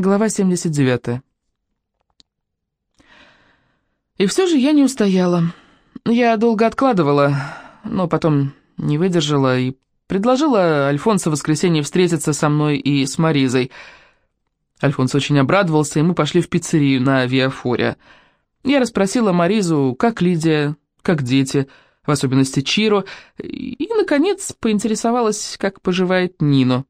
Глава 79. И все же я не устояла. Я долго откладывала, но потом не выдержала и предложила Альфонсо в воскресенье встретиться со мной и с Маризой. Альфонс очень обрадовался, и мы пошли в пиццерию на Виафоре. Я расспросила Маризу, как Лидия, как дети, в особенности Чиро, и, наконец, поинтересовалась, как поживает Нино.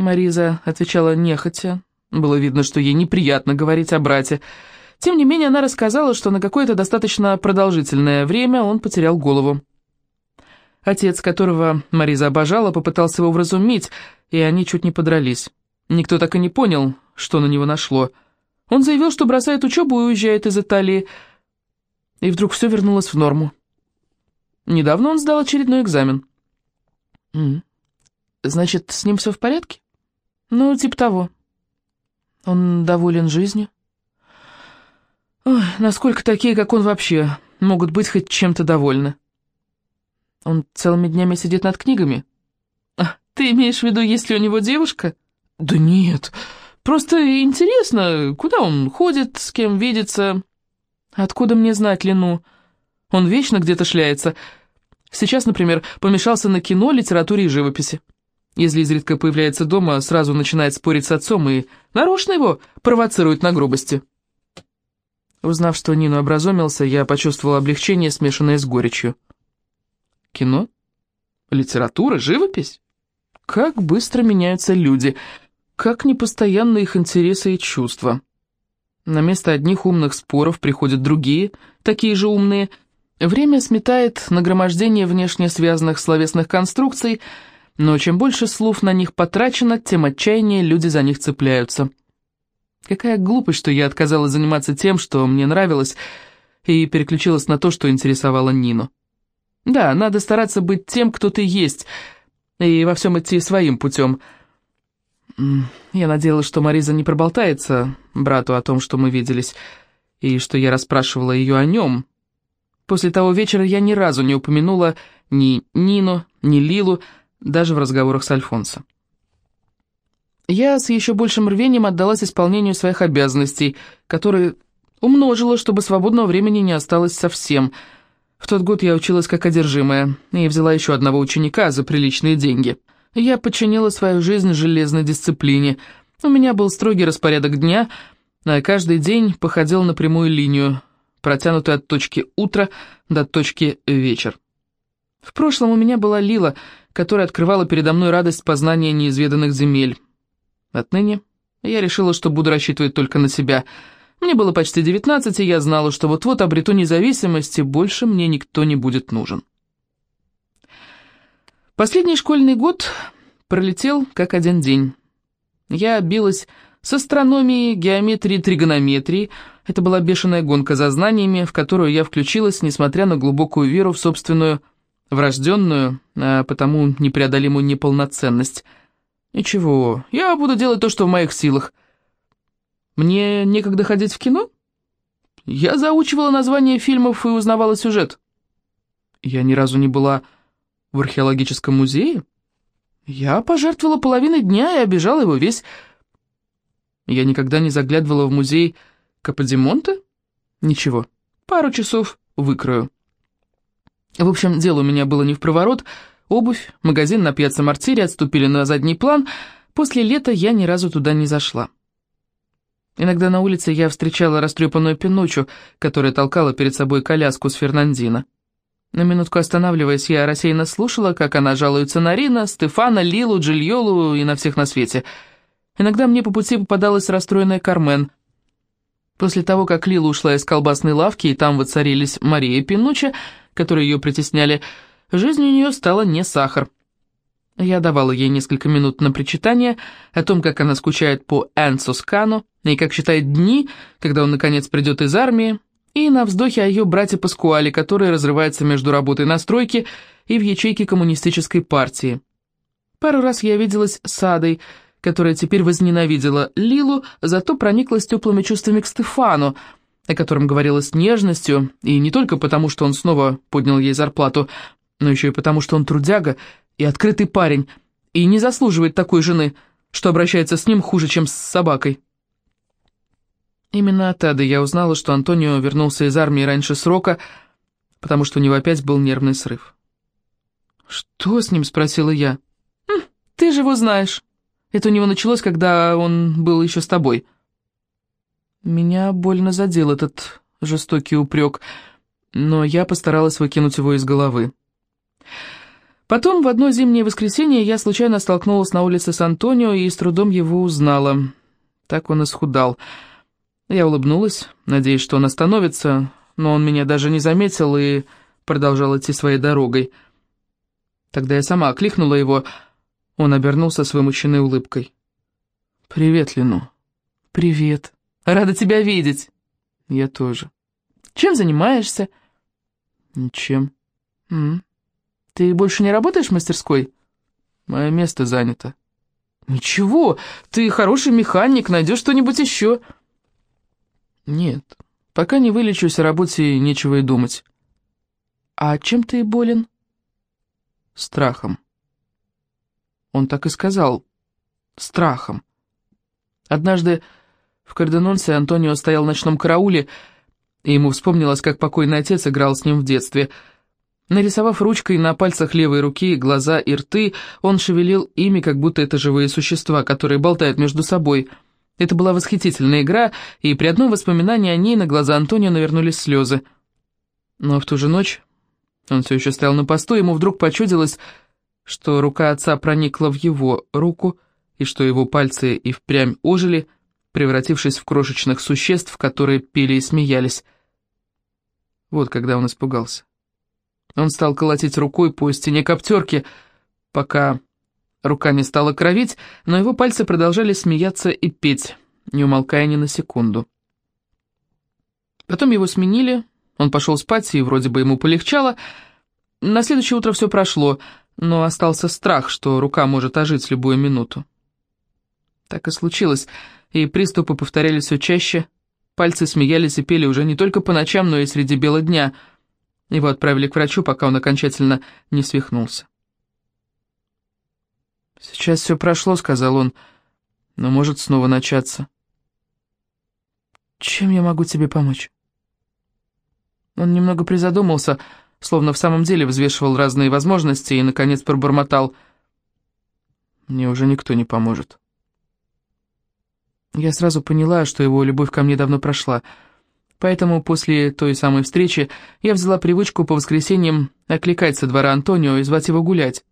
Мариза отвечала нехотя. Было видно, что ей неприятно говорить о брате. Тем не менее, она рассказала, что на какое-то достаточно продолжительное время он потерял голову. Отец, которого Мариза обожала, попытался его вразумить, и они чуть не подрались. Никто так и не понял, что на него нашло. Он заявил, что бросает учебу и уезжает из Италии. И вдруг все вернулось в норму. Недавно он сдал очередной экзамен. «Значит, с ним все в порядке?» Ну, типа того. Он доволен жизнью? Ой, насколько такие, как он вообще, могут быть хоть чем-то довольны? Он целыми днями сидит над книгами? А, ты имеешь в виду, есть ли у него девушка? Да нет, просто интересно, куда он ходит, с кем видится. Откуда мне знать Лену? Он вечно где-то шляется. Сейчас, например, помешался на кино, литературе и живописи. Если изредка появляется дома, сразу начинает спорить с отцом и нарочно его провоцирует на грубости. Узнав, что Нину образумился, я почувствовал облегчение, смешанное с горечью. Кино? Литература? Живопись? Как быстро меняются люди, как непостоянны их интересы и чувства. На место одних умных споров приходят другие, такие же умные. Время сметает нагромождение внешне связанных словесных конструкций — но чем больше слов на них потрачено, тем отчаяннее люди за них цепляются. Какая глупость, что я отказалась заниматься тем, что мне нравилось, и переключилась на то, что интересовало Нину. Да, надо стараться быть тем, кто ты есть, и во всем идти своим путем. Я надеялась, что Мариза не проболтается брату о том, что мы виделись, и что я расспрашивала ее о нем. После того вечера я ни разу не упомянула ни Нину, ни Лилу, даже в разговорах с Альфонсо. Я с еще большим рвением отдалась исполнению своих обязанностей, которые умножила, чтобы свободного времени не осталось совсем. В тот год я училась как одержимая и взяла еще одного ученика за приличные деньги. Я подчинила свою жизнь железной дисциплине. У меня был строгий распорядок дня, а каждый день походил на прямую линию, протянутую от точки утра до точки вечер. В прошлом у меня была Лила — которая открывала передо мной радость познания неизведанных земель. Отныне я решила, что буду рассчитывать только на себя. Мне было почти девятнадцать, и я знала, что вот-вот обрету независимость, и больше мне никто не будет нужен. Последний школьный год пролетел как один день. Я билась с астрономией, геометрией, тригонометрией. Это была бешеная гонка за знаниями, в которую я включилась, несмотря на глубокую веру в собственную врожденную, а потому непреодолимую неполноценность. Ничего, я буду делать то, что в моих силах. Мне некогда ходить в кино? Я заучивала названия фильмов и узнавала сюжет. Я ни разу не была в археологическом музее. Я пожертвовала половиной дня и обижала его весь. Я никогда не заглядывала в музей Каподимонта? Ничего, пару часов выкрою. В общем, дело у меня было не в проворот. Обувь, магазин на пьяце Мартире отступили на задний план. После лета я ни разу туда не зашла. Иногда на улице я встречала растрепанную Пиночу, которая толкала перед собой коляску с Фернандино. На минутку останавливаясь, я рассеянно слушала, как она жалуется на Рина, Стефана, Лилу, Джильолу и на всех на свете. Иногда мне по пути попадалась расстроенная Кармен. После того, как Лила ушла из колбасной лавки, и там воцарились Мария и Пинуча, которые ее притесняли, жизнь у нее стала не сахар. Я давала ей несколько минут на причитание о том, как она скучает по Энсо Скану, и как считает дни, когда он наконец придет из армии, и на вздохе о ее брате Паскуале, который разрывается между работой на стройке и в ячейке коммунистической партии. Пару раз я виделась с Адой, которая теперь возненавидела Лилу, зато прониклась теплыми чувствами к Стефану, о котором говорила с нежностью, и не только потому, что он снова поднял ей зарплату, но еще и потому, что он трудяга и открытый парень, и не заслуживает такой жены, что обращается с ним хуже, чем с собакой. Именно от Ады я узнала, что Антонио вернулся из армии раньше срока, потому что у него опять был нервный срыв. «Что с ним?» — спросила я. «Хм, «Ты же его знаешь. Это у него началось, когда он был еще с тобой». Меня больно задел этот жестокий упрек, но я постаралась выкинуть его из головы. Потом в одно зимнее воскресенье я случайно столкнулась на улице с Антонио и с трудом его узнала. Так он исхудал. Я улыбнулась, надеясь, что он остановится, но он меня даже не заметил и продолжал идти своей дорогой. Тогда я сама окликнула его, он обернулся с вымученной улыбкой. «Привет, Лину». «Привет. Рада тебя видеть». «Я тоже». «Чем занимаешься?» «Ничем». М -м. «Ты больше не работаешь в мастерской?» «Мое место занято». «Ничего, ты хороший механик, найдешь что-нибудь еще». «Нет, пока не вылечусь, о работе нечего и думать». «А чем ты болен?» «Страхом». Он так и сказал. «Страхом». Однажды в Карденонсе Антонио стоял в ночном карауле, и ему вспомнилось, как покойный отец играл с ним в детстве – Нарисовав ручкой на пальцах левой руки глаза и рты, он шевелил ими, как будто это живые существа, которые болтают между собой. Это была восхитительная игра, и при одном воспоминании о ней на глаза Антонио навернулись слезы. Но в ту же ночь он все еще стоял на посту, ему вдруг почудилось, что рука отца проникла в его руку, и что его пальцы и впрямь ожили, превратившись в крошечных существ, которые пели и смеялись. Вот когда он испугался. Он стал колотить рукой по стене коптерки, пока рука не стала кровить, но его пальцы продолжали смеяться и петь, не умолкая ни на секунду. Потом его сменили, он пошел спать, и вроде бы ему полегчало. На следующее утро все прошло, но остался страх, что рука может ожить любую минуту. Так и случилось, и приступы повторялись все чаще, пальцы смеялись и пели уже не только по ночам, но и среди бела дня — его отправили к врачу, пока он окончательно не свихнулся. «Сейчас все прошло», — сказал он, — «но может снова начаться». «Чем я могу тебе помочь?» Он немного призадумался, словно в самом деле взвешивал разные возможности и, наконец, пробормотал. «Мне уже никто не поможет». Я сразу поняла, что его любовь ко мне давно прошла — Поэтому после той самой встречи я взяла привычку по воскресеньям окликать со двора Антонио и звать его гулять.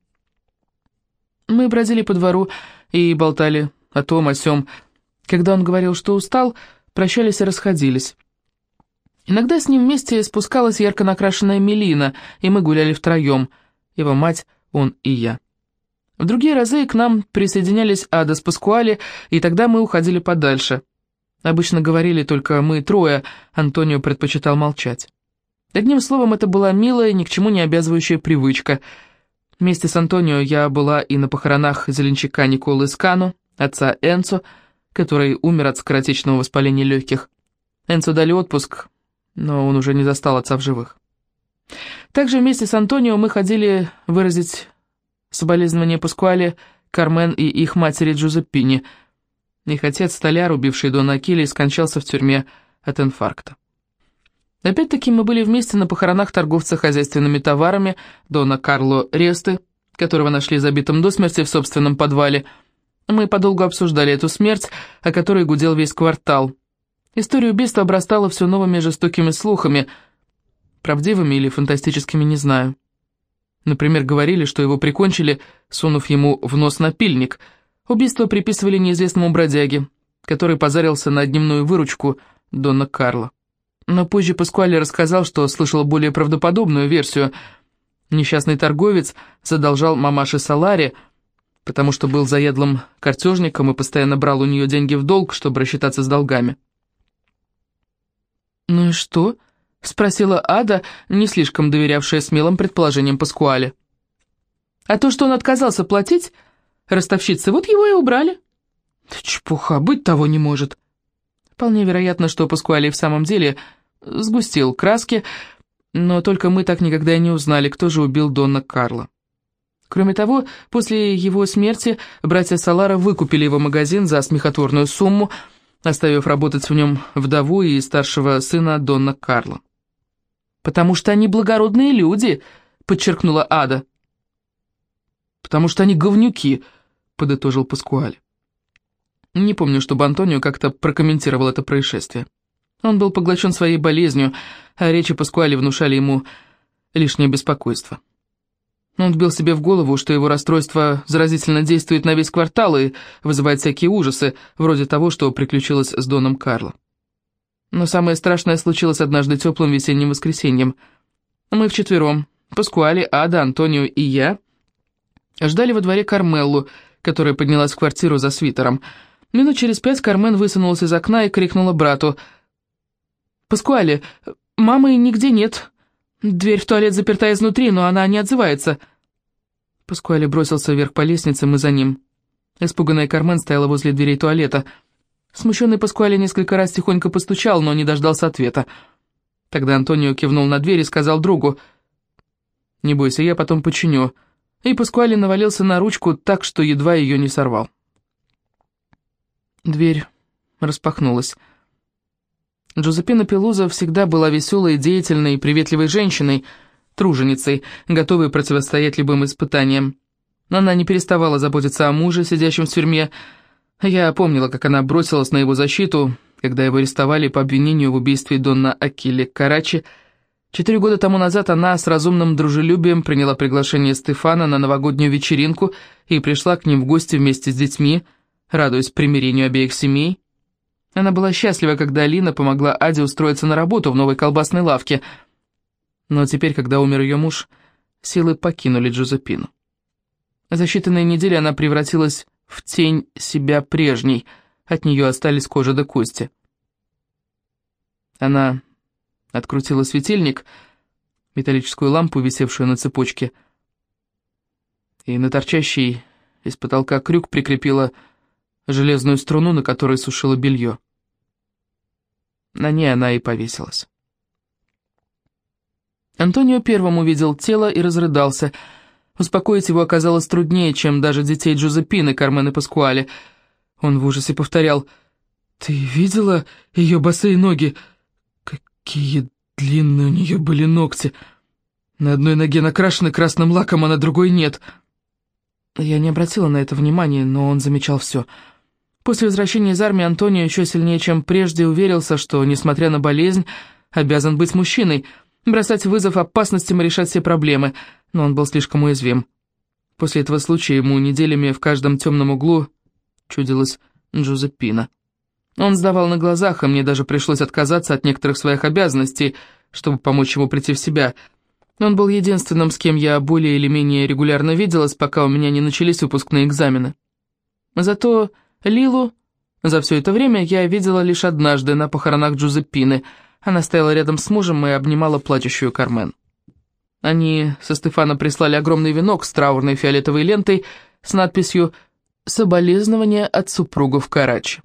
Мы бродили по двору и болтали о том, о сём. Когда он говорил, что устал, прощались и расходились. Иногда с ним вместе спускалась ярко накрашенная Мелина, и мы гуляли втроем, его мать, он и я. В другие разы к нам присоединялись Ада с Паскуали, и тогда мы уходили подальше – Обычно говорили только мы трое, Антонио предпочитал молчать. Одним словом, это была милая, ни к чему не обязывающая привычка. Вместе с Антонио я была и на похоронах зеленчака Николы Скану, отца Энцо, который умер от скоротечного воспаления легких. Энцо дали отпуск, но он уже не застал отца в живых. Также вместе с Антонио мы ходили выразить соболезнования Паскуале, Кармен и их матери Джузеппини – их отец, столяр, убивший Дона Акили, скончался в тюрьме от инфаркта. Опять-таки мы были вместе на похоронах торговца хозяйственными товарами Дона Карло Ресты, которого нашли забитым до смерти в собственном подвале. Мы подолгу обсуждали эту смерть, о которой гудел весь квартал. История убийства обрастала все новыми жестокими слухами, правдивыми или фантастическими, не знаю. Например, говорили, что его прикончили, сунув ему в нос напильник – Убийство приписывали неизвестному бродяге, который позарился на дневную выручку Дона Карла. Но позже Паскуале рассказал, что слышал более правдоподобную версию. Несчастный торговец задолжал мамаше Саларе, потому что был заядлым картежником и постоянно брал у нее деньги в долг, чтобы рассчитаться с долгами. «Ну и что?» — спросила Ада, не слишком доверявшая смелым предположениям Паскуале. «А то, что он отказался платить, ростовщицы, вот его и убрали». «Чепуха, быть того не может». Вполне вероятно, что Паскуали в самом деле сгустил краски, но только мы так никогда и не узнали, кто же убил Донна Карла. Кроме того, после его смерти братья Салара выкупили его магазин за смехотворную сумму, оставив работать в нем вдову и старшего сына Донна Карла. «Потому что они благородные люди», — подчеркнула Ада. «Потому что они говнюки», — подытожил Паскуаль. Не помню, чтобы Антонио как-то прокомментировал это происшествие. Он был поглощен своей болезнью, а речи Паскуали внушали ему лишнее беспокойство. Он вбил себе в голову, что его расстройство заразительно действует на весь квартал и вызывает всякие ужасы, вроде того, что приключилось с Доном Карло. Но самое страшное случилось однажды теплым весенним воскресеньем. Мы вчетвером, Паскуали, Ада, Антонио и я, ждали во дворе Кармеллу, которая поднялась в квартиру за свитером. Минут через пять Кармен высунулась из окна и крикнула брату. «Паскуали, мамы нигде нет. Дверь в туалет заперта изнутри, но она не отзывается». Паскуали бросился вверх по лестнице, мы за ним. Испуганная Кармен стояла возле дверей туалета. Смущенный Паскуали несколько раз тихонько постучал, но не дождался ответа. Тогда Антонио кивнул на дверь и сказал другу, «Не бойся, я потом починю». И Паскуали навалился на ручку так, что едва ее не сорвал. Дверь распахнулась. Джузеппина Пелуза всегда была веселой, деятельной и приветливой женщиной, труженицей, готовой противостоять любым испытаниям. Она не переставала заботиться о муже, сидящем в тюрьме. Я помнила, как она бросилась на его защиту, когда его арестовали по обвинению в убийстве Донна Акили Карачи. Четыре года тому назад она с разумным дружелюбием приняла приглашение Стефана на новогоднюю вечеринку и пришла к ним в гости вместе с детьми, радуясь примирению обеих семей. Она была счастлива, когда Алина помогла Аде устроиться на работу в новой колбасной лавке. Но теперь, когда умер ее муж, силы покинули Джузепину. За считанные недели она превратилась в тень себя прежней, от нее остались кожа до кости. Она открутила светильник, металлическую лампу, висевшую на цепочке, и на торчащий из потолка крюк прикрепила железную струну, на которой сушила белье. На ней она и повесилась. Антонио первым увидел тело и разрыдался. Успокоить его оказалось труднее, чем даже детей Джузеппины, Кармен и Паскуале. Он в ужасе повторял, «Ты видела ее босые ноги? Какие длинные у нее были ногти! На одной ноге накрашены красным лаком, а на другой нет». Я не обратила на это внимания, но он замечал все — После возвращения из армии Антонио еще сильнее, чем прежде, уверился, что, несмотря на болезнь, обязан быть мужчиной, бросать вызов опасностям и решать все проблемы, но он был слишком уязвим. После этого случая ему неделями в каждом темном углу чудилась Джузеппина. Он сдавал на глазах, и мне даже пришлось отказаться от некоторых своих обязанностей, чтобы помочь ему прийти в себя. Он был единственным, с кем я более или менее регулярно виделась, пока у меня не начались выпускные экзамены. Зато Лилу за все это время я видела лишь однажды на похоронах Джузеппины. Она стояла рядом с мужем и обнимала плачущую Кармен. Они со Стефана прислали огромный венок с траурной фиолетовой лентой с надписью «Соболезнования от супругов Карачи».